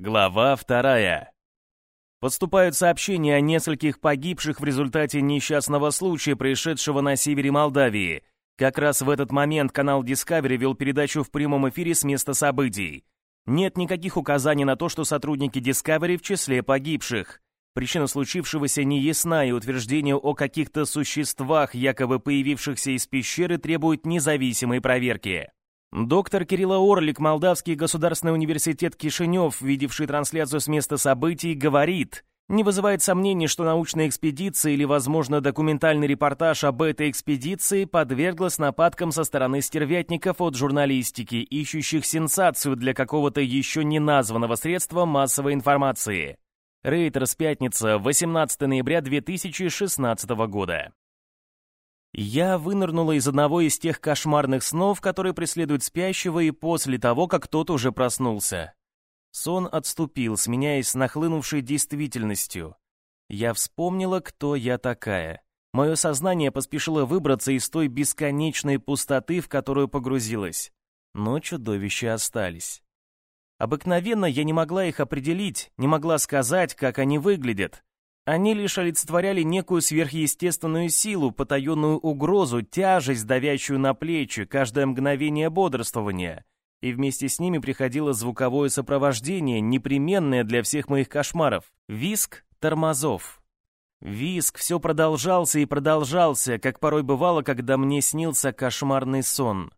Глава вторая. Поступают сообщения о нескольких погибших в результате несчастного случая, происшедшего на севере Молдавии. Как раз в этот момент канал Discovery вел передачу в прямом эфире с места событий. Нет никаких указаний на то, что сотрудники Discovery в числе погибших. Причина случившегося не ясна, и утверждение о каких-то существах, якобы появившихся из пещеры, требует независимой проверки. Доктор Кирилла Орлик, Молдавский государственный университет Кишинев, видевший трансляцию с места событий, говорит, не вызывает сомнений, что научная экспедиция или, возможно, документальный репортаж об этой экспедиции подверглась нападкам со стороны стервятников от журналистики, ищущих сенсацию для какого-то еще не названного средства массовой информации. Рейтерс, пятница, 18 ноября 2016 года. Я вынырнула из одного из тех кошмарных снов, которые преследуют спящего и после того, как тот уже проснулся. Сон отступил, сменяясь нахлынувшей действительностью. Я вспомнила, кто я такая. Мое сознание поспешило выбраться из той бесконечной пустоты, в которую погрузилось. Но чудовища остались. Обыкновенно я не могла их определить, не могла сказать, как они выглядят. Они лишь олицетворяли некую сверхъестественную силу, потаенную угрозу, тяжесть, давящую на плечи, каждое мгновение бодрствования. И вместе с ними приходило звуковое сопровождение, непременное для всех моих кошмаров. Виск тормозов. Виск все продолжался и продолжался, как порой бывало, когда мне снился кошмарный сон.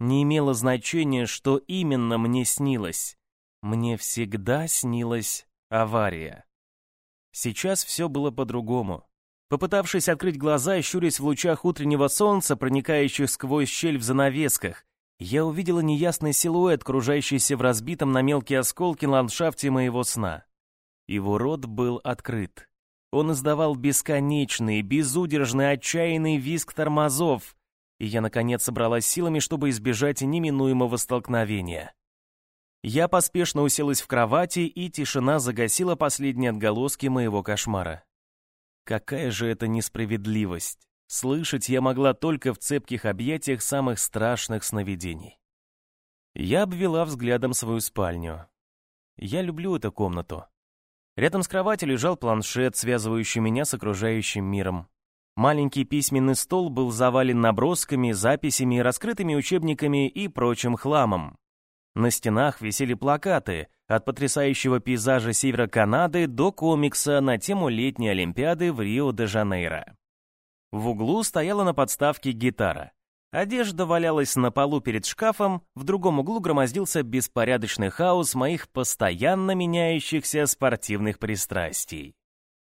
Не имело значения, что именно мне снилось. Мне всегда снилась авария. Сейчас все было по-другому. Попытавшись открыть глаза, щурясь в лучах утреннего солнца, проникающих сквозь щель в занавесках, я увидела неясный силуэт, кружащийся в разбитом на мелкие осколки ландшафте моего сна. Его рот был открыт. Он издавал бесконечный, безудержный, отчаянный визг тормозов, и я, наконец, собралась силами, чтобы избежать неминуемого столкновения. Я поспешно уселась в кровати, и тишина загасила последние отголоски моего кошмара. Какая же это несправедливость! Слышать я могла только в цепких объятиях самых страшных сновидений. Я обвела взглядом свою спальню. Я люблю эту комнату. Рядом с кроватью лежал планшет, связывающий меня с окружающим миром. Маленький письменный стол был завален набросками, записями, раскрытыми учебниками и прочим хламом. На стенах висели плакаты от потрясающего пейзажа севера Канады до комикса на тему летней Олимпиады в Рио-де-Жанейро. В углу стояла на подставке гитара. Одежда валялась на полу перед шкафом, в другом углу громоздился беспорядочный хаос моих постоянно меняющихся спортивных пристрастий.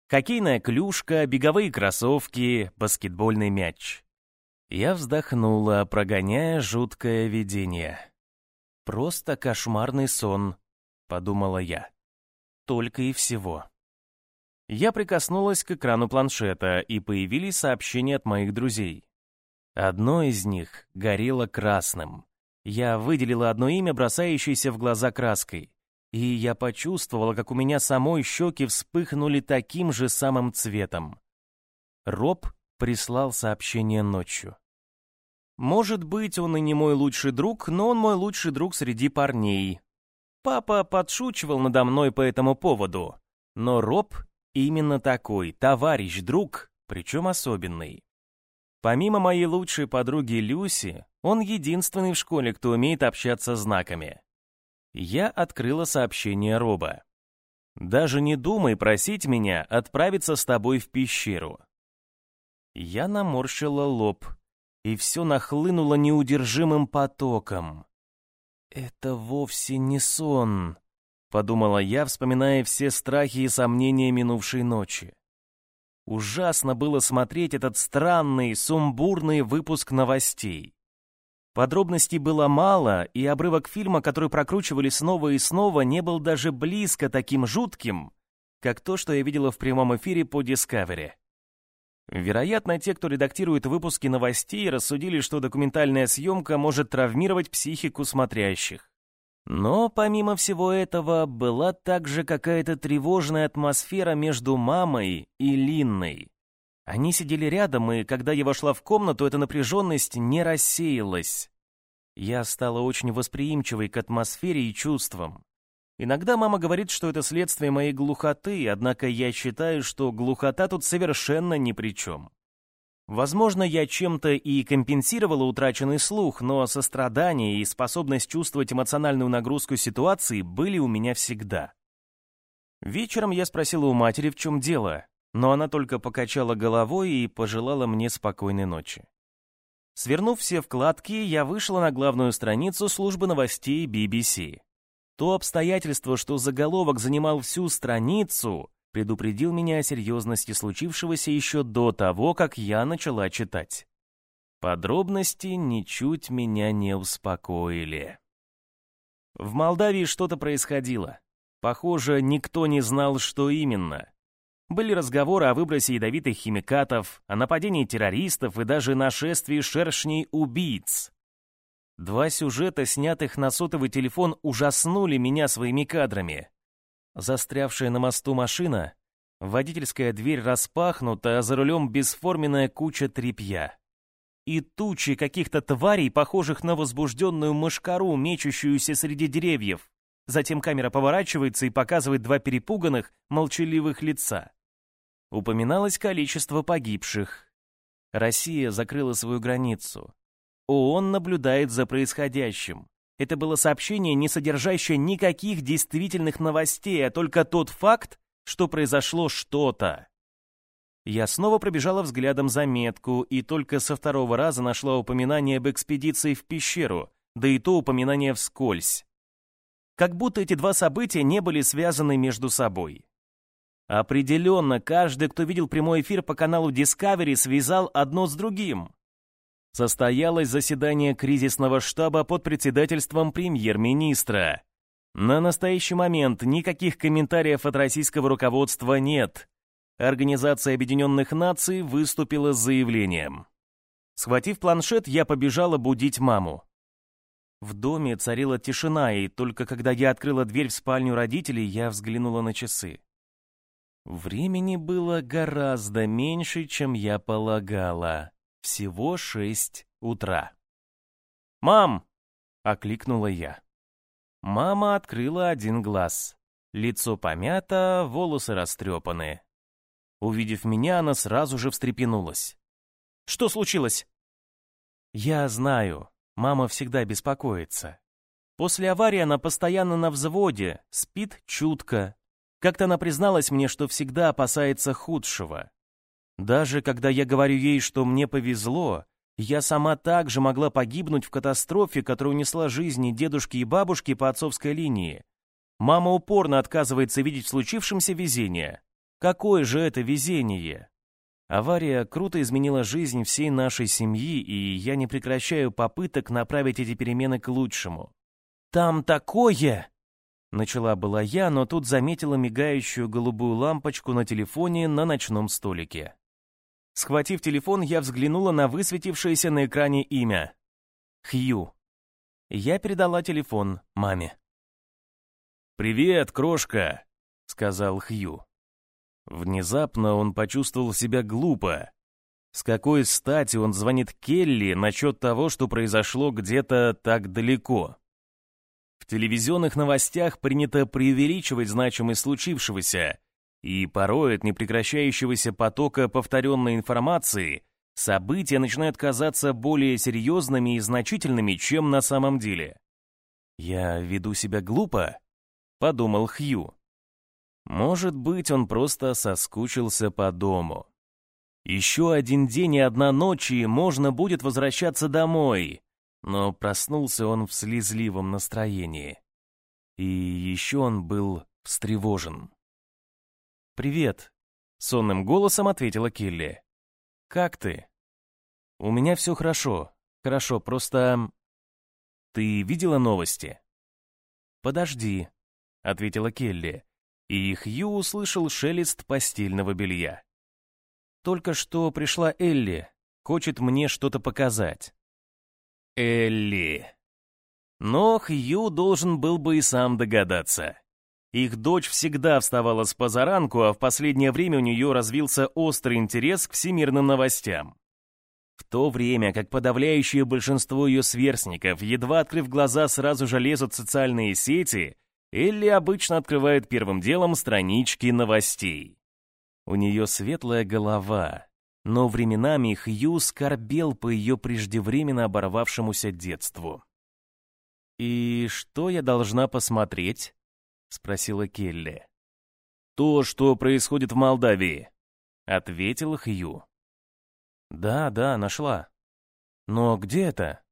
Хоккейная клюшка, беговые кроссовки, баскетбольный мяч. Я вздохнула, прогоняя жуткое видение. «Просто кошмарный сон», — подумала я. Только и всего. Я прикоснулась к экрану планшета, и появились сообщения от моих друзей. Одно из них горело красным. Я выделила одно имя, бросающееся в глаза краской. И я почувствовала, как у меня самой щеки вспыхнули таким же самым цветом. Роб прислал сообщение ночью. Может быть, он и не мой лучший друг, но он мой лучший друг среди парней. Папа подшучивал надо мной по этому поводу. Но Роб именно такой, товарищ-друг, причем особенный. Помимо моей лучшей подруги Люси, он единственный в школе, кто умеет общаться знаками. Я открыла сообщение Роба. «Даже не думай просить меня отправиться с тобой в пещеру». Я наморщила лоб, и все нахлынуло неудержимым потоком. «Это вовсе не сон», — подумала я, вспоминая все страхи и сомнения минувшей ночи. Ужасно было смотреть этот странный, сумбурный выпуск новостей. Подробностей было мало, и обрывок фильма, который прокручивали снова и снова, не был даже близко таким жутким, как то, что я видела в прямом эфире по Discovery. Вероятно, те, кто редактирует выпуски новостей, рассудили, что документальная съемка может травмировать психику смотрящих. Но помимо всего этого, была также какая-то тревожная атмосфера между мамой и Линной. Они сидели рядом, и когда я вошла в комнату, эта напряженность не рассеялась. Я стала очень восприимчивой к атмосфере и чувствам. Иногда мама говорит, что это следствие моей глухоты, однако я считаю, что глухота тут совершенно ни при чем. Возможно, я чем-то и компенсировала утраченный слух, но сострадание и способность чувствовать эмоциональную нагрузку ситуации были у меня всегда. Вечером я спросила у матери, в чем дело, но она только покачала головой и пожелала мне спокойной ночи. Свернув все вкладки, я вышла на главную страницу службы новостей BBC. То обстоятельство, что заголовок занимал всю страницу, предупредил меня о серьезности случившегося еще до того, как я начала читать. Подробности ничуть меня не успокоили. В Молдавии что-то происходило. Похоже, никто не знал, что именно. Были разговоры о выбросе ядовитых химикатов, о нападении террористов и даже нашествии шершней-убийц. Два сюжета, снятых на сотовый телефон, ужаснули меня своими кадрами. Застрявшая на мосту машина, водительская дверь распахнута, а за рулем бесформенная куча тряпья. И тучи каких-то тварей, похожих на возбужденную мышкару, мечущуюся среди деревьев. Затем камера поворачивается и показывает два перепуганных, молчаливых лица. Упоминалось количество погибших. Россия закрыла свою границу. ООН наблюдает за происходящим. Это было сообщение, не содержащее никаких действительных новостей, а только тот факт, что произошло что-то. Я снова пробежала взглядом заметку и только со второго раза нашла упоминание об экспедиции в пещеру, да и то упоминание вскользь. Как будто эти два события не были связаны между собой. Определенно, каждый, кто видел прямой эфир по каналу Discovery, связал одно с другим. Состоялось заседание кризисного штаба под председательством премьер-министра. На настоящий момент никаких комментариев от российского руководства нет. Организация Объединенных Наций выступила с заявлением. Схватив планшет, я побежала будить маму. В доме царила тишина, и только когда я открыла дверь в спальню родителей, я взглянула на часы. Времени было гораздо меньше, чем я полагала. Всего шесть утра. «Мам!» — окликнула я. Мама открыла один глаз. Лицо помято, волосы растрепаны. Увидев меня, она сразу же встрепенулась. «Что случилось?» «Я знаю. Мама всегда беспокоится. После аварии она постоянно на взводе, спит чутко, как-то она призналась мне, что всегда опасается худшего. Даже когда я говорю ей, что мне повезло, я сама также могла погибнуть в катастрофе, которая унесла жизни дедушки и бабушки по отцовской линии. Мама упорно отказывается видеть в случившемся везение. Какое же это везение? Авария круто изменила жизнь всей нашей семьи, и я не прекращаю попыток направить эти перемены к лучшему. «Там такое!» Начала была я, но тут заметила мигающую голубую лампочку на телефоне на ночном столике. Схватив телефон, я взглянула на высветившееся на экране имя. Хью. Я передала телефон маме. «Привет, крошка», — сказал Хью. Внезапно он почувствовал себя глупо. С какой стати он звонит Келли насчет того, что произошло где-то так далеко? В телевизионных новостях принято преувеличивать значимость случившегося, и порой от непрекращающегося потока повторенной информации события начинают казаться более серьезными и значительными, чем на самом деле. «Я веду себя глупо?» — подумал Хью. Может быть, он просто соскучился по дому. Еще один день и одна ночь, и можно будет возвращаться домой, но проснулся он в слезливом настроении. И еще он был встревожен. «Привет», — сонным голосом ответила Килли. «Как ты?» «У меня все хорошо. Хорошо, просто...» «Ты видела новости?» «Подожди», — ответила Келли, и Хью услышал шелест постельного белья. «Только что пришла Элли, хочет мне что-то показать». Элли. Но Хью должен был бы и сам догадаться. Их дочь всегда вставала с позаранку, а в последнее время у нее развился острый интерес к всемирным новостям. В то время как подавляющее большинство ее сверстников, едва открыв глаза, сразу же лезут в социальные сети, Элли обычно открывает первым делом странички новостей. У нее светлая голова, но временами Хью скорбел по ее преждевременно оборвавшемуся детству. «И что я должна посмотреть?» — спросила Келли. «То, что происходит в Молдавии», — ответил Хью. «Да, да, нашла. Но где это?»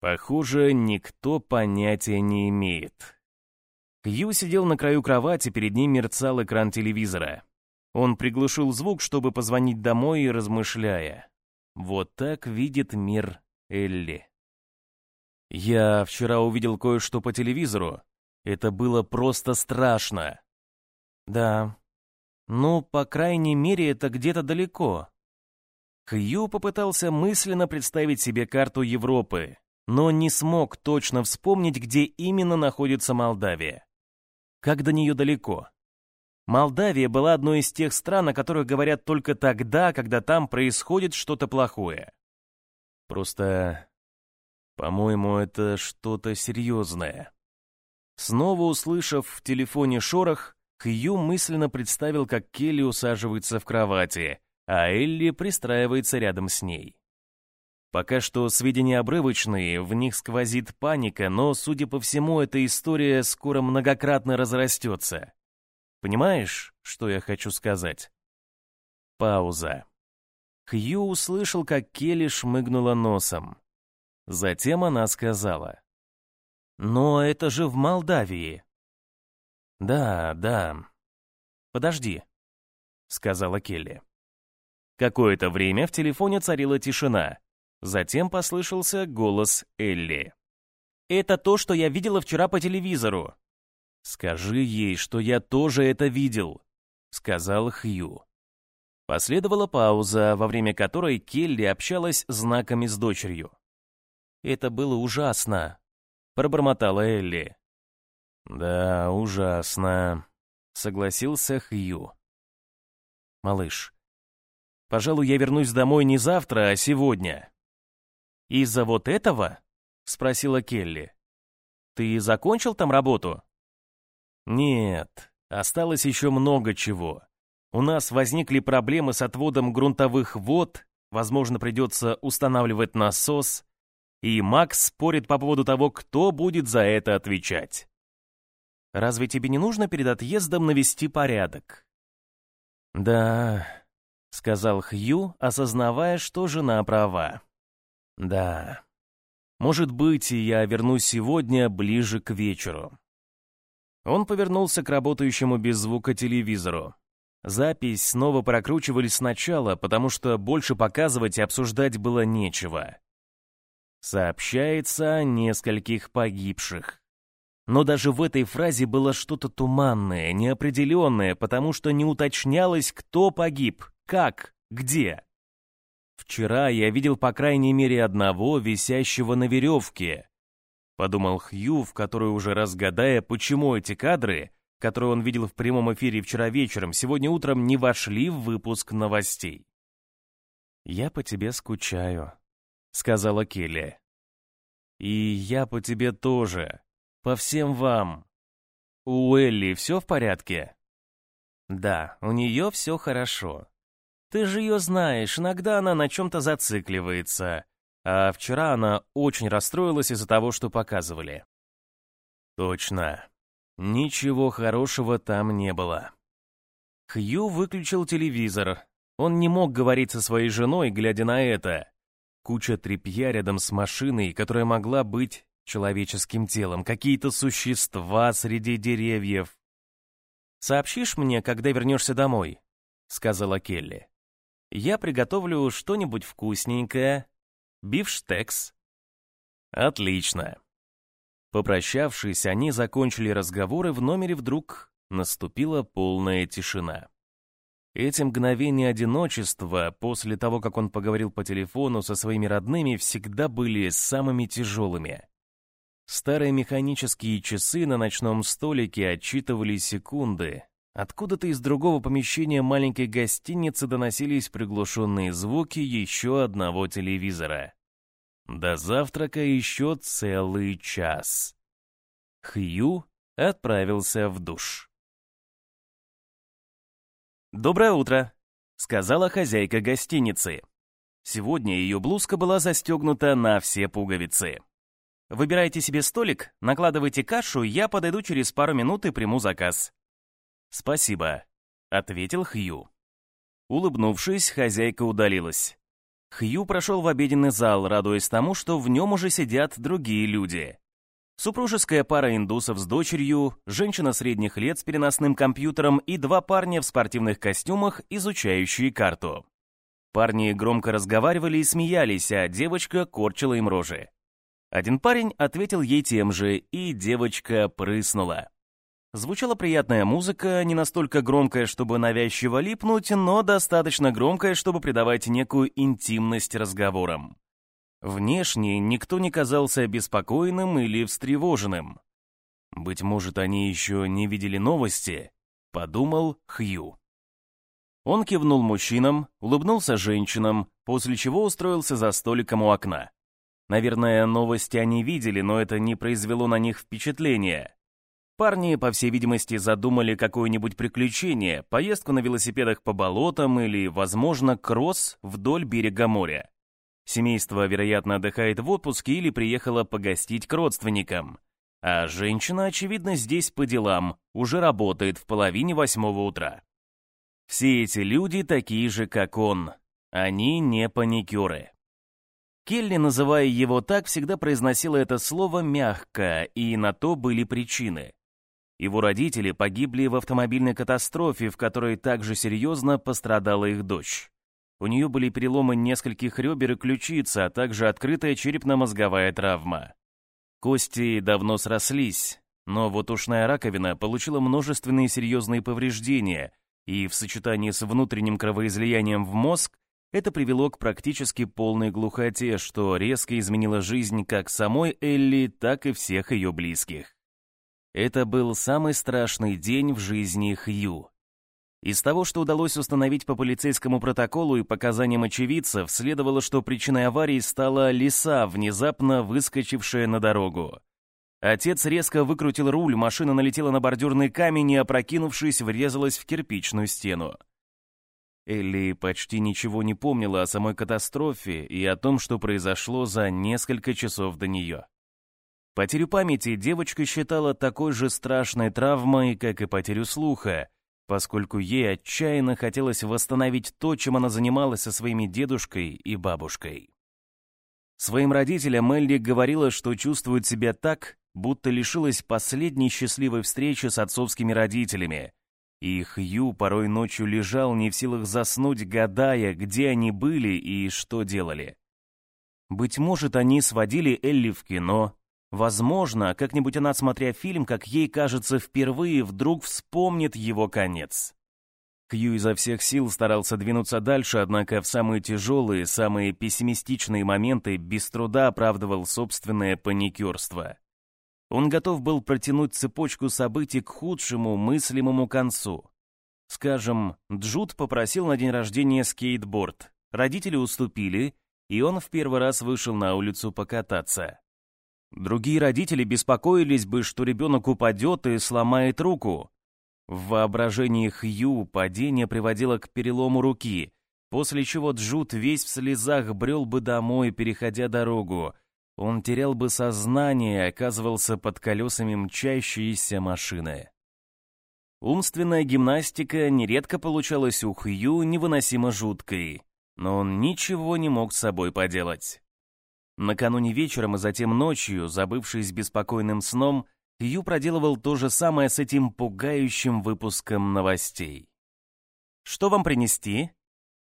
Похоже, никто понятия не имеет. Хью сидел на краю кровати, перед ним мерцал экран телевизора. Он приглушил звук, чтобы позвонить домой размышляя. Вот так видит мир Элли. Я вчера увидел кое-что по телевизору. Это было просто страшно. Да. Ну, по крайней мере, это где-то далеко. Хью попытался мысленно представить себе карту Европы, но не смог точно вспомнить, где именно находится Молдавия. Как до нее далеко? Молдавия была одной из тех стран, о которых говорят только тогда, когда там происходит что-то плохое. Просто, по-моему, это что-то серьезное. Снова услышав в телефоне шорох, Хью мысленно представил, как Келли усаживается в кровати, а Элли пристраивается рядом с ней. Пока что сведения обрывочные, в них сквозит паника, но, судя по всему, эта история скоро многократно разрастется. Понимаешь, что я хочу сказать? Пауза. Хью услышал, как Келли шмыгнула носом. Затем она сказала. «Но это же в Молдавии». «Да, да. Подожди», — сказала Келли. Какое-то время в телефоне царила тишина. Затем послышался голос Элли. «Это то, что я видела вчера по телевизору». «Скажи ей, что я тоже это видел», — сказал Хью. Последовала пауза, во время которой Келли общалась знаками с дочерью. «Это было ужасно», — пробормотала Элли. «Да, ужасно», — согласился Хью. «Малыш, пожалуй, я вернусь домой не завтра, а сегодня». «Из-за вот этого?» — спросила Келли. «Ты закончил там работу?» «Нет, осталось еще много чего. У нас возникли проблемы с отводом грунтовых вод, возможно, придется устанавливать насос, и Макс спорит по поводу того, кто будет за это отвечать. Разве тебе не нужно перед отъездом навести порядок?» «Да», — сказал Хью, осознавая, что жена права. Да. Может быть, я вернусь сегодня ближе к вечеру. Он повернулся к работающему без звука телевизору. Запись снова прокручивали сначала, потому что больше показывать и обсуждать было нечего. Сообщается о нескольких погибших. Но даже в этой фразе было что-то туманное, неопределенное, потому что не уточнялось, кто погиб, как, где. Вчера я видел по крайней мере одного, висящего на веревке. Подумал Хью, в который уже разгадая, почему эти кадры, которые он видел в прямом эфире вчера вечером, сегодня утром не вошли в выпуск новостей. «Я по тебе скучаю», — сказала Келли. «И я по тебе тоже. По всем вам. У Элли все в порядке?» «Да, у нее все хорошо. Ты же ее знаешь, иногда она на чем-то зацикливается. А вчера она очень расстроилась из-за того, что показывали. Точно. Ничего хорошего там не было. Хью выключил телевизор. Он не мог говорить со своей женой, глядя на это. Куча тряпья рядом с машиной, которая могла быть человеческим телом, какие-то существа среди деревьев. «Сообщишь мне, когда вернешься домой?» — сказала Келли. Я приготовлю что-нибудь вкусненькое. Бифштекс. Отлично. Попрощавшись, они закончили разговоры, в номере вдруг наступила полная тишина. Эти мгновения одиночества, после того, как он поговорил по телефону со своими родными, всегда были самыми тяжелыми. Старые механические часы на ночном столике отчитывали секунды, Откуда-то из другого помещения маленькой гостиницы доносились приглушенные звуки еще одного телевизора. До завтрака еще целый час. Хью отправился в душ. «Доброе утро», — сказала хозяйка гостиницы. Сегодня ее блузка была застегнута на все пуговицы. «Выбирайте себе столик, накладывайте кашу, я подойду через пару минут и приму заказ». «Спасибо», — ответил Хью. Улыбнувшись, хозяйка удалилась. Хью прошел в обеденный зал, радуясь тому, что в нем уже сидят другие люди. Супружеская пара индусов с дочерью, женщина средних лет с переносным компьютером и два парня в спортивных костюмах, изучающие карту. Парни громко разговаривали и смеялись, а девочка корчила им рожи. Один парень ответил ей тем же, и девочка прыснула. Звучала приятная музыка, не настолько громкая, чтобы навязчиво липнуть, но достаточно громкая, чтобы придавать некую интимность разговорам. Внешне никто не казался обеспокоенным или встревоженным. «Быть может, они еще не видели новости», — подумал Хью. Он кивнул мужчинам, улыбнулся женщинам, после чего устроился за столиком у окна. Наверное, новости они видели, но это не произвело на них впечатления. Парни, по всей видимости, задумали какое-нибудь приключение, поездку на велосипедах по болотам или, возможно, кросс вдоль берега моря. Семейство, вероятно, отдыхает в отпуске или приехало погостить к родственникам. А женщина, очевидно, здесь по делам, уже работает в половине восьмого утра. Все эти люди такие же, как он. Они не паникеры. Келли, называя его так, всегда произносила это слово мягко, и на то были причины. Его родители погибли в автомобильной катастрофе, в которой также серьезно пострадала их дочь. У нее были переломы нескольких ребер и ключицы, а также открытая черепно-мозговая травма. Кости давно срослись, но вот ушная раковина получила множественные серьезные повреждения, и в сочетании с внутренним кровоизлиянием в мозг это привело к практически полной глухоте, что резко изменило жизнь как самой Элли, так и всех ее близких. Это был самый страшный день в жизни Хью. Из того, что удалось установить по полицейскому протоколу и показаниям очевидцев, следовало, что причиной аварии стала лиса, внезапно выскочившая на дорогу. Отец резко выкрутил руль, машина налетела на бордюрный камень и, опрокинувшись, врезалась в кирпичную стену. Элли почти ничего не помнила о самой катастрофе и о том, что произошло за несколько часов до нее. Потерю памяти девочка считала такой же страшной травмой, как и потерю слуха, поскольку ей отчаянно хотелось восстановить то, чем она занималась со своими дедушкой и бабушкой. Своим родителям Элли говорила, что чувствует себя так, будто лишилась последней счастливой встречи с отцовскими родителями. И Хью порой ночью лежал не в силах заснуть, гадая, где они были и что делали. Быть может, они сводили Элли в кино. Возможно, как-нибудь она, смотря фильм, как ей кажется, впервые вдруг вспомнит его конец. Хью изо всех сил старался двинуться дальше, однако в самые тяжелые, самые пессимистичные моменты без труда оправдывал собственное паникерство. Он готов был протянуть цепочку событий к худшему мыслимому концу. Скажем, Джуд попросил на день рождения скейтборд. Родители уступили, и он в первый раз вышел на улицу покататься. Другие родители беспокоились бы, что ребенок упадет и сломает руку. В воображении Хью падение приводило к перелому руки, после чего Джуд весь в слезах брел бы домой, переходя дорогу, он терял бы сознание и оказывался под колесами мчащейся машины. Умственная гимнастика нередко получалась у Хью невыносимо жуткой, но он ничего не мог с собой поделать. Накануне вечером и затем ночью, забывшись беспокойным сном, Хью проделывал то же самое с этим пугающим выпуском новостей. «Что вам принести?»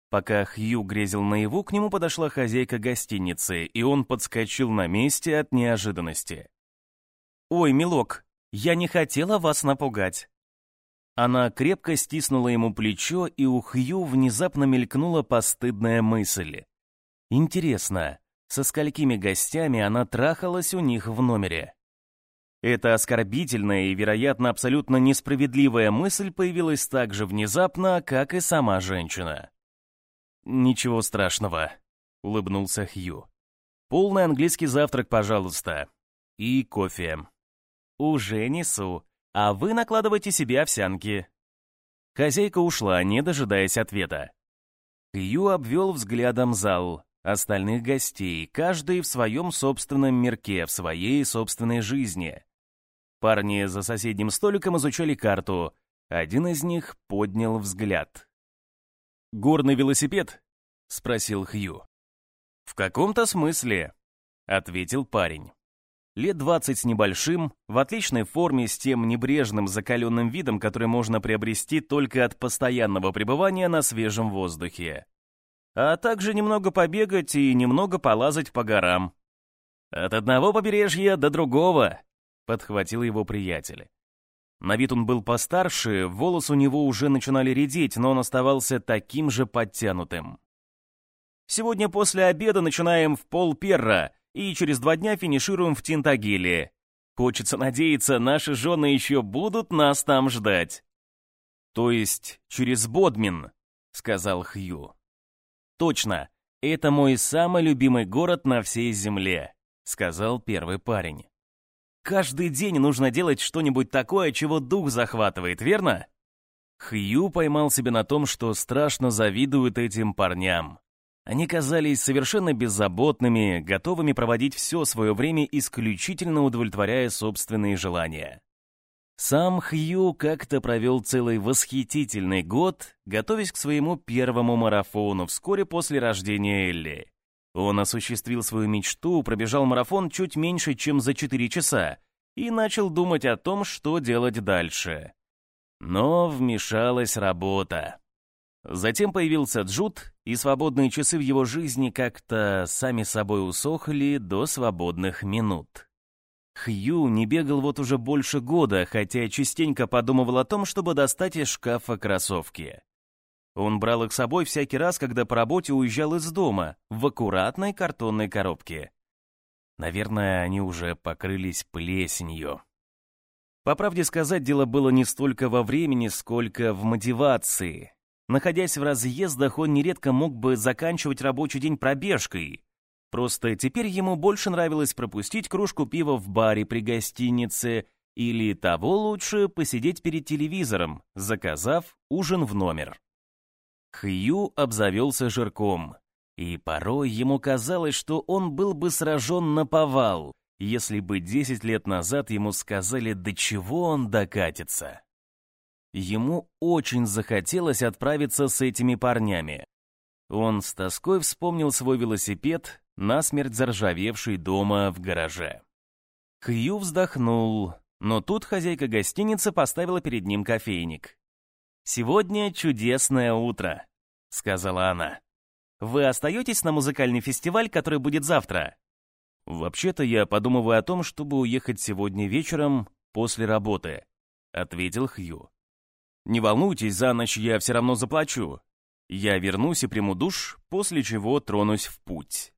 Пока Хью грезил наяву, к нему подошла хозяйка гостиницы, и он подскочил на месте от неожиданности. «Ой, милок, я не хотела вас напугать». Она крепко стиснула ему плечо, и у Хью внезапно мелькнула постыдная мысль. «Интересно, со сколькими гостями она трахалась у них в номере?» Эта оскорбительная и, вероятно, абсолютно несправедливая мысль появилась так же внезапно, как и сама женщина. «Ничего страшного», — улыбнулся Хью. «Полный английский завтрак, пожалуйста. И кофе». «Уже несу. а вы накладывайте себе овсянки». Хозяйка ушла, не дожидаясь ответа. Хью обвел взглядом зал, остальных гостей, каждый в своем собственном мирке, в своей собственной жизни. Парни за соседним столиком изучали карту. Один из них поднял взгляд. «Горный велосипед?» — спросил Хью. «В каком-то смысле», — ответил парень. Лет двадцать с небольшим, в отличной форме с тем небрежным закаленным видом, который можно приобрести только от постоянного пребывания на свежем воздухе. А также немного побегать и немного полазать по горам. От одного побережья до другого, подхватил его приятель. На вид он был постарше, волосы у него уже начинали редеть, но он оставался таким же подтянутым. Сегодня после обеда начинаем в полперра и через два дня финишируем в Тинтагиле. Хочется надеяться, наши жены еще будут нас там ждать. То есть через Бодмин, сказал Хью. Точно, это мой самый любимый город на всей земле, сказал первый парень. Каждый день нужно делать что-нибудь такое, чего дух захватывает, верно? Хью поймал себя на том, что страшно завидует этим парням. Они казались совершенно беззаботными, готовыми проводить все свое время исключительно удовлетворяя собственные желания. Сам Хью как-то провел целый восхитительный год, готовясь к своему первому марафону вскоре после рождения Элли. Он осуществил свою мечту, пробежал марафон чуть меньше, чем за 4 часа, и начал думать о том, что делать дальше. Но вмешалась работа. Затем появился Джуд, и свободные часы в его жизни как-то сами собой усохли до свободных минут. Хью не бегал вот уже больше года, хотя частенько подумывал о том, чтобы достать из шкафа кроссовки. Он брал их с собой всякий раз, когда по работе уезжал из дома, в аккуратной картонной коробке. Наверное, они уже покрылись плесенью. По правде сказать, дело было не столько во времени, сколько в мотивации. Находясь в разъездах, он нередко мог бы заканчивать рабочий день пробежкой. Просто теперь ему больше нравилось пропустить кружку пива в баре при гостинице или того лучше посидеть перед телевизором, заказав ужин в номер. Хью обзавелся жирком, и порой ему казалось, что он был бы сражен на повал, если бы 10 лет назад ему сказали, до чего он докатится. Ему очень захотелось отправиться с этими парнями. Он с тоской вспомнил свой велосипед, насмерть заржавевший дома в гараже. Хью вздохнул, но тут хозяйка гостиницы поставила перед ним кофейник. «Сегодня чудесное утро», — сказала она. «Вы остаетесь на музыкальный фестиваль, который будет завтра?» «Вообще-то я подумываю о том, чтобы уехать сегодня вечером после работы», — ответил Хью. Не волнуйтесь, за ночь я все равно заплачу. Я вернусь и приму душ, после чего тронусь в путь.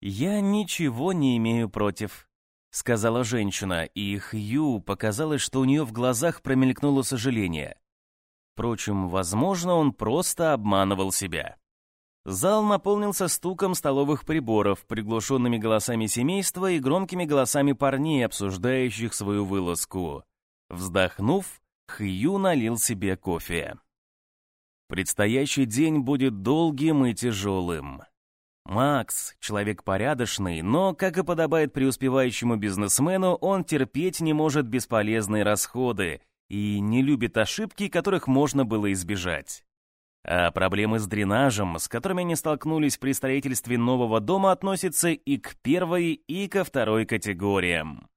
Я ничего не имею против, сказала женщина, и Хью показалось, что у нее в глазах промелькнуло сожаление. Впрочем, возможно, он просто обманывал себя. Зал наполнился стуком столовых приборов, приглушенными голосами семейства и громкими голосами парней, обсуждающих свою вылазку. Вздохнув, Хью налил себе кофе. Предстоящий день будет долгим и тяжелым. Макс — человек порядочный, но, как и подобает преуспевающему бизнесмену, он терпеть не может бесполезные расходы и не любит ошибки, которых можно было избежать. А проблемы с дренажем, с которыми они столкнулись при строительстве нового дома, относятся и к первой, и ко второй категориям.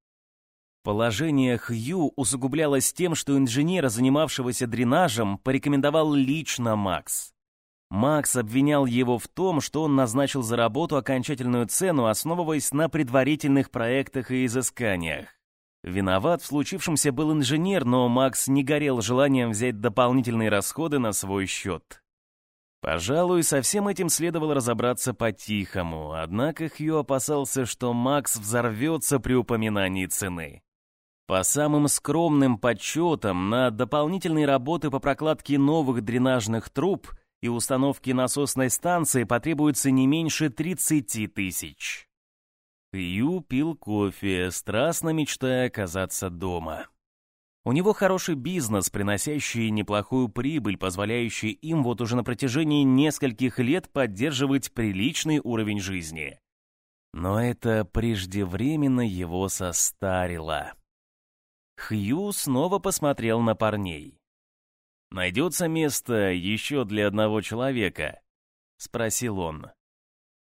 Положение Хью усугублялось тем, что инженера, занимавшегося дренажем, порекомендовал лично Макс. Макс обвинял его в том, что он назначил за работу окончательную цену, основываясь на предварительных проектах и изысканиях. Виноват в случившемся был инженер, но Макс не горел желанием взять дополнительные расходы на свой счет. Пожалуй, со всем этим следовало разобраться по-тихому, однако Хью опасался, что Макс взорвется при упоминании цены. По самым скромным подсчетам, на дополнительные работы по прокладке новых дренажных труб и установке насосной станции потребуется не меньше 30 тысяч. Ю пил кофе, страстно мечтая оказаться дома. У него хороший бизнес, приносящий неплохую прибыль, позволяющий им вот уже на протяжении нескольких лет поддерживать приличный уровень жизни. Но это преждевременно его состарило. Хью снова посмотрел на парней. «Найдется место еще для одного человека?» — спросил он.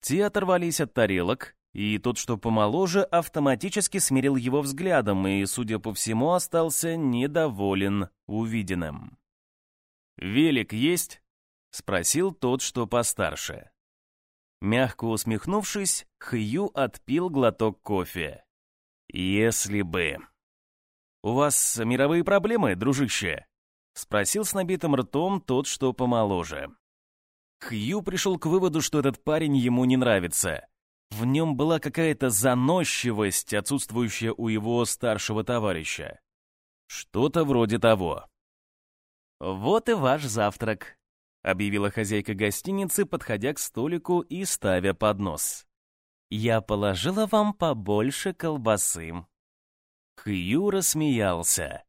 Те оторвались от тарелок, и тот, что помоложе, автоматически смирил его взглядом и, судя по всему, остался недоволен увиденным. «Велик есть?» — спросил тот, что постарше. Мягко усмехнувшись, Хью отпил глоток кофе. «Если бы...» «У вас мировые проблемы, дружище?» — спросил с набитым ртом тот, что помоложе. Хью пришел к выводу, что этот парень ему не нравится. В нем была какая-то заносчивость, отсутствующая у его старшего товарища. Что-то вроде того. «Вот и ваш завтрак», — объявила хозяйка гостиницы, подходя к столику и ставя поднос. «Я положила вам побольше колбасы». Хью рассмеялся.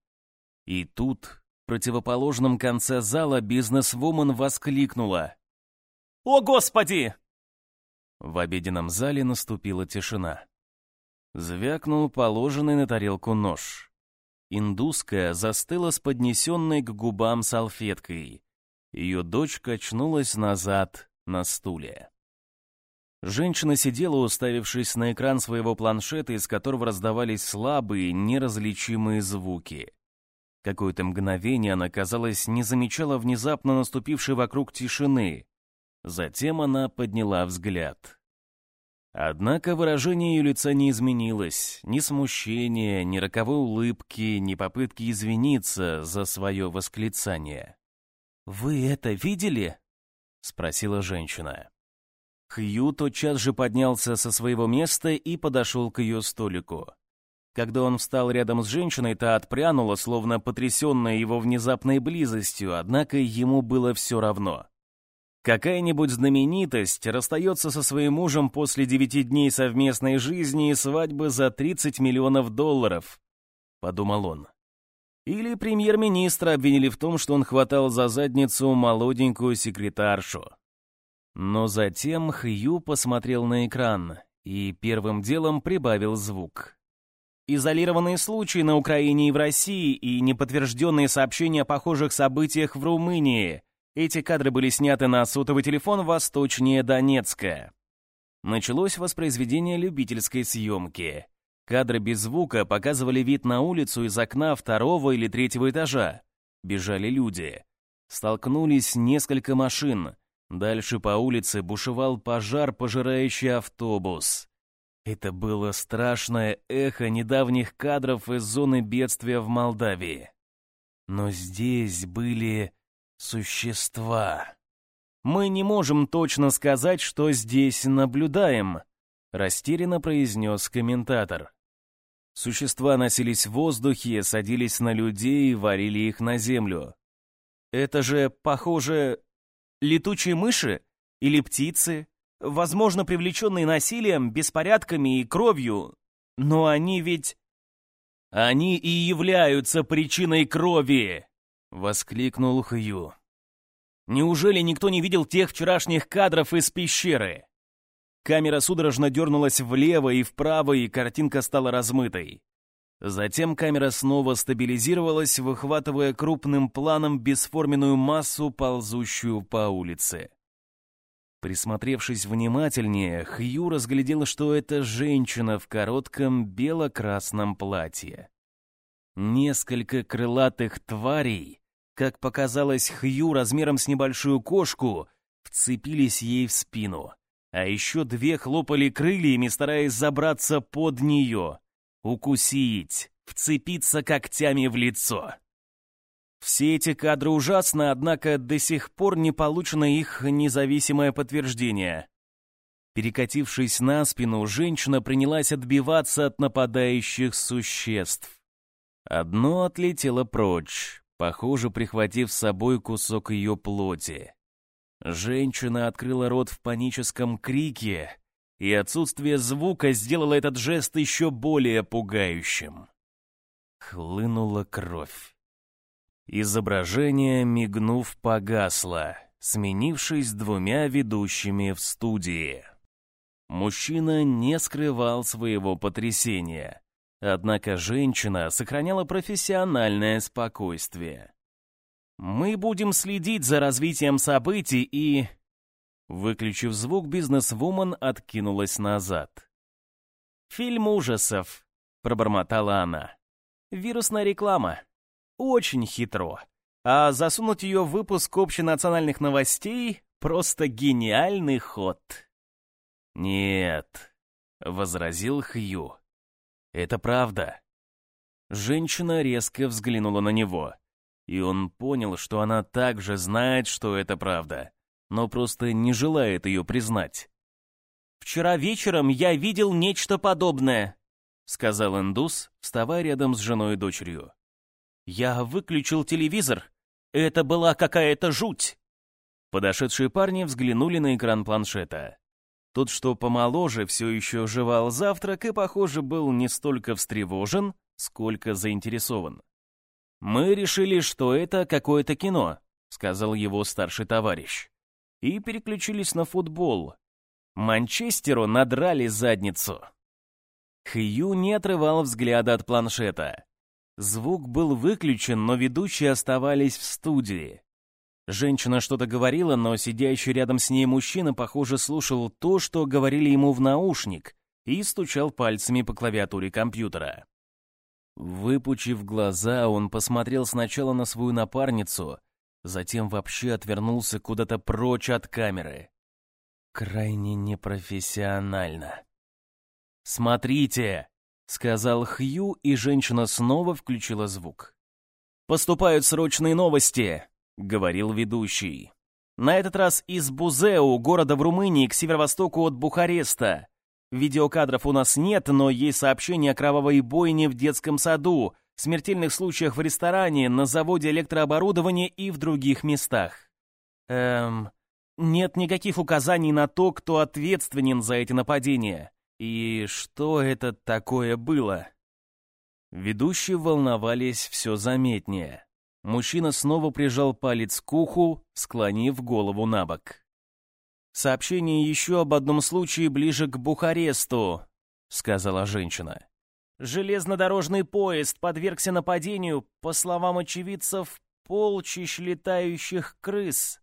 И тут, противоположном конце зала, бизнесвумен воскликнула. «О, Господи!» В обеденном зале наступила тишина. Звякнул положенный на тарелку нож. Индусская застыла с поднесенной к губам салфеткой. Ее дочь качнулась назад на стуле. Женщина сидела, уставившись на экран своего планшета, из которого раздавались слабые, неразличимые звуки. Какое-то мгновение она, казалось, не замечала внезапно наступившей вокруг тишины, Затем она подняла взгляд. Однако выражение ее лица не изменилось. Ни смущения, ни роковой улыбки, ни попытки извиниться за свое восклицание. «Вы это видели?» — спросила женщина. Хью тотчас же поднялся со своего места и подошел к ее столику. Когда он встал рядом с женщиной, та отпрянула, словно потрясенная его внезапной близостью, однако ему было все равно. Какая-нибудь знаменитость расстается со своим мужем после девяти дней совместной жизни и свадьбы за 30 миллионов долларов, подумал он. Или премьер-министра обвинили в том, что он хватал за задницу молоденькую секретаршу. Но затем Хью посмотрел на экран и первым делом прибавил звук. Изолированные случаи на Украине и в России и неподтвержденные сообщения о похожих событиях в Румынии — эти кадры были сняты на сотовый телефон восточнее Донецка. Началось воспроизведение любительской съемки. Кадры без звука показывали вид на улицу из окна второго или третьего этажа. Бежали люди. Столкнулись несколько машин. Дальше по улице бушевал пожар, пожирающий автобус. Это было страшное эхо недавних кадров из зоны бедствия в Молдавии. Но здесь были существа. Мы не можем точно сказать, что здесь наблюдаем, растерянно произнес комментатор. Существа носились в воздухе, садились на людей и варили их на землю. Это же, похоже, летучие мыши или птицы, возможно, привлеченные насилием, беспорядками и кровью. Но они ведь... Они и являются причиной крови. Воскликнул Хью. Неужели никто не видел тех вчерашних кадров из пещеры? Камера судорожно дернулась влево и вправо, и картинка стала размытой. Затем камера снова стабилизировалась, выхватывая крупным планом бесформенную массу, ползущую по улице. Присмотревшись внимательнее, Хью разглядел, что это женщина в коротком бело-красном платье. Несколько крылатых тварей как показалось Хью размером с небольшую кошку, вцепились ей в спину. А еще две хлопали крыльями, стараясь забраться под нее, укусить, вцепиться когтями в лицо. Все эти кадры ужасны, однако до сих пор не получено их независимое подтверждение. Перекатившись на спину, женщина принялась отбиваться от нападающих существ. Одно отлетело прочь, похоже, прихватив с собой кусок ее плоти. Женщина открыла рот в паническом крике, и отсутствие звука сделало этот жест еще более пугающим. Хлынула кровь. Изображение, мигнув, погасло, сменившись двумя ведущими в студии. Мужчина не скрывал своего потрясения, однако женщина сохраняла профессиональное спокойствие. «Мы будем следить за развитием событий и...» Выключив звук, бизнес-вумен откинулась назад. «Фильм ужасов», — пробормотала она. «Вирусная реклама. Очень хитро. А засунуть ее в выпуск общенациональных новостей — просто гениальный ход». «Нет», — возразил Хью. «Это правда». Женщина резко взглянула на него, и он понял, что она также знает, что это правда, но просто не желает ее признать. «Вчера вечером я видел нечто подобное», — сказал индус, вставая рядом с женой и дочерью. «Я выключил телевизор. Это была какая-то жуть». Подошедшие парни взглянули на экран планшета. Тот, что помоложе, все еще жевал завтрак и, похоже, был не столько встревожен, сколько заинтересован. «Мы решили, что это какое-то кино», — сказал его старший товарищ. И переключились на футбол. Манчестеру надрали задницу. Хью не отрывал взгляда от планшета. Звук был выключен, но ведущие оставались в студии. Женщина что-то говорила, но сидящий рядом с ней мужчина, похоже, слушал то, что говорили ему в наушник, и стучал пальцами по клавиатуре компьютера. Выпучив глаза, он посмотрел сначала на свою напарницу, затем вообще отвернулся куда-то прочь от камеры. Крайне непрофессионально. «Смотрите!» — сказал Хью, и женщина снова включила звук. «Поступают срочные новости!» — говорил ведущий. На этот раз из Бузеу, города в Румынии, к северо-востоку от Бухареста. Видеокадров у нас нет, но есть сообщения о кровавой бойне в детском саду, смертельных случаях в ресторане, на заводе электрооборудования и в других местах. Эм, нет никаких указаний на то, кто ответственен за эти нападения. И что это такое было? Ведущие волновались все заметнее. Мужчина снова прижал палец к уху, склонив голову на бок. «Сообщение еще об одном случае ближе к Бухаресту», — сказала женщина. «Железнодорожный поезд подвергся нападению, по словам очевидцев, полчищ летающих крыс».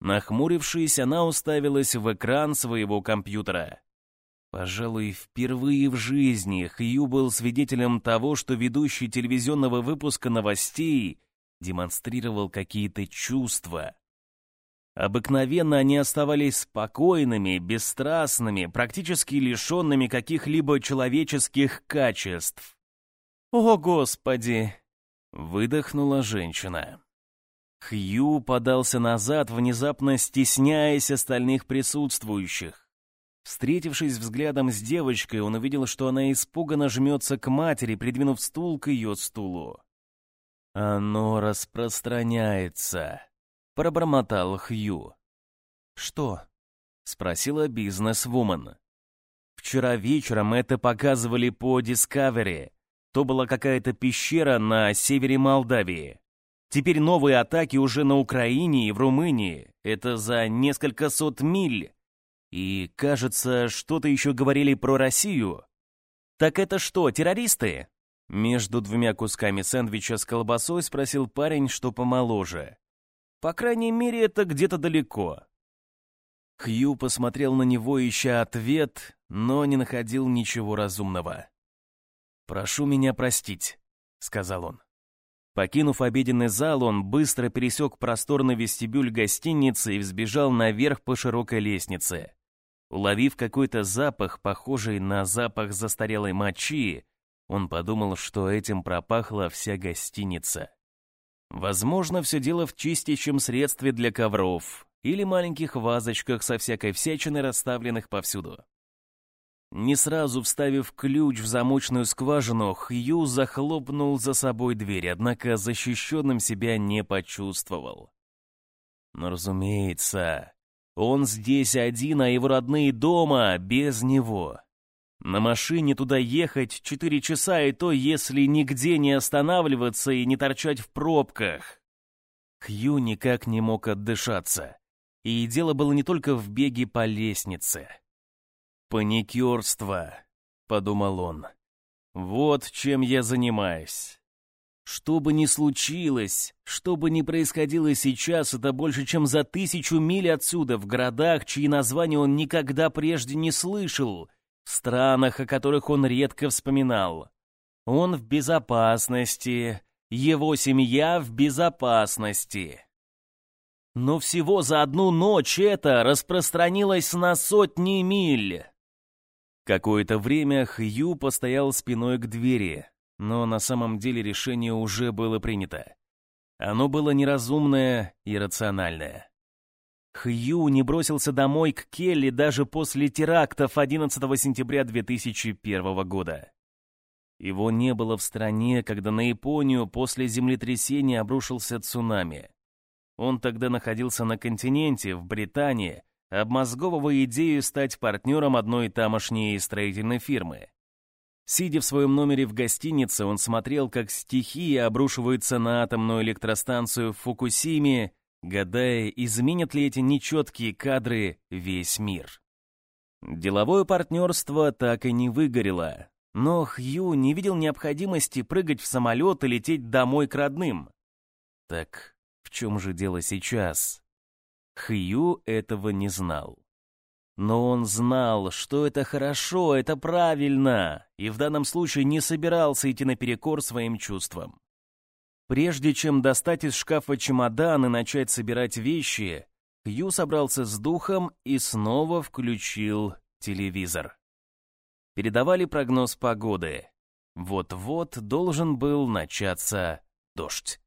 Нахмурившись, она уставилась в экран своего компьютера. Пожалуй, впервые в жизни Хью был свидетелем того, что ведущий телевизионного выпуска новостей демонстрировал какие-то чувства. Обыкновенно они оставались спокойными, бесстрастными, практически лишенными каких-либо человеческих качеств. «О, Господи!» — выдохнула женщина. Хью подался назад, внезапно стесняясь остальных присутствующих. Встретившись взглядом с девочкой, он увидел, что она испуганно жмется к матери, придвинув стул к ее стулу. «Оно распространяется», — пробормотал Хью. «Что?» — спросила бизнес-вумен. «Вчера вечером это показывали по Discovery. То была какая-то пещера на севере Молдавии. Теперь новые атаки уже на Украине и в Румынии. Это за несколько сот миль. И, кажется, что-то еще говорили про Россию. Так это что, террористы? Между двумя кусками сэндвича с колбасой спросил парень, что помоложе. По крайней мере, это где-то далеко. Хью посмотрел на него, ища ответ, но не находил ничего разумного. «Прошу меня простить», — сказал он. Покинув обеденный зал, он быстро пересек просторный вестибюль гостиницы и взбежал наверх по широкой лестнице. Уловив какой-то запах, похожий на запах застарелой мочи, он подумал, что этим пропахла вся гостиница. Возможно, все дело в чистящем средстве для ковров или маленьких вазочках со всякой всячиной, расставленных повсюду. Не сразу вставив ключ в замочную скважину, Хью захлопнул за собой дверь, однако защищенным себя не почувствовал. Но, разумеется, он здесь один, а его родные дома без него. На машине туда ехать четыре часа, и то, если нигде не останавливаться и не торчать в пробках. Хью никак не мог отдышаться. И дело было не только в беге по лестнице. «Паникерство», — подумал он. «Вот чем я занимаюсь. Что бы ни случилось, что бы ни происходило сейчас, это больше, чем за тысячу миль отсюда, в городах, чьи названия он никогда прежде не слышал, в странах, о которых он редко вспоминал. Он в безопасности, его семья в безопасности. Но всего за одну ночь это распространилось на сотни миль. Какое-то время Хью постоял спиной к двери, но на самом деле решение уже было принято. Оно было неразумное и рациональное. Хью не бросился домой к Келли даже после терактов 11 сентября 2001 года. Его не было в стране, когда на Японию после землетрясения обрушился цунами. Он тогда находился на континенте, в Британии, обмозговывая идею стать партнером одной тамошней строительной фирмы. Сидя в своем номере в гостинице, он смотрел, как стихия обрушивается на атомную электростанцию в Фукусиме, гадая, изменят ли эти нечеткие кадры весь мир. Деловое партнерство так и не выгорело, но Хью не видел необходимости прыгать в самолет и лететь домой к родным. Так в чем же дело сейчас? Хью этого не знал. Но он знал, что это хорошо, это правильно, и в данном случае не собирался идти наперекор своим чувствам. Прежде чем достать из шкафа чемодан и начать собирать вещи, Хью собрался с духом и снова включил телевизор. Передавали прогноз погоды. Вот-вот должен был начаться дождь.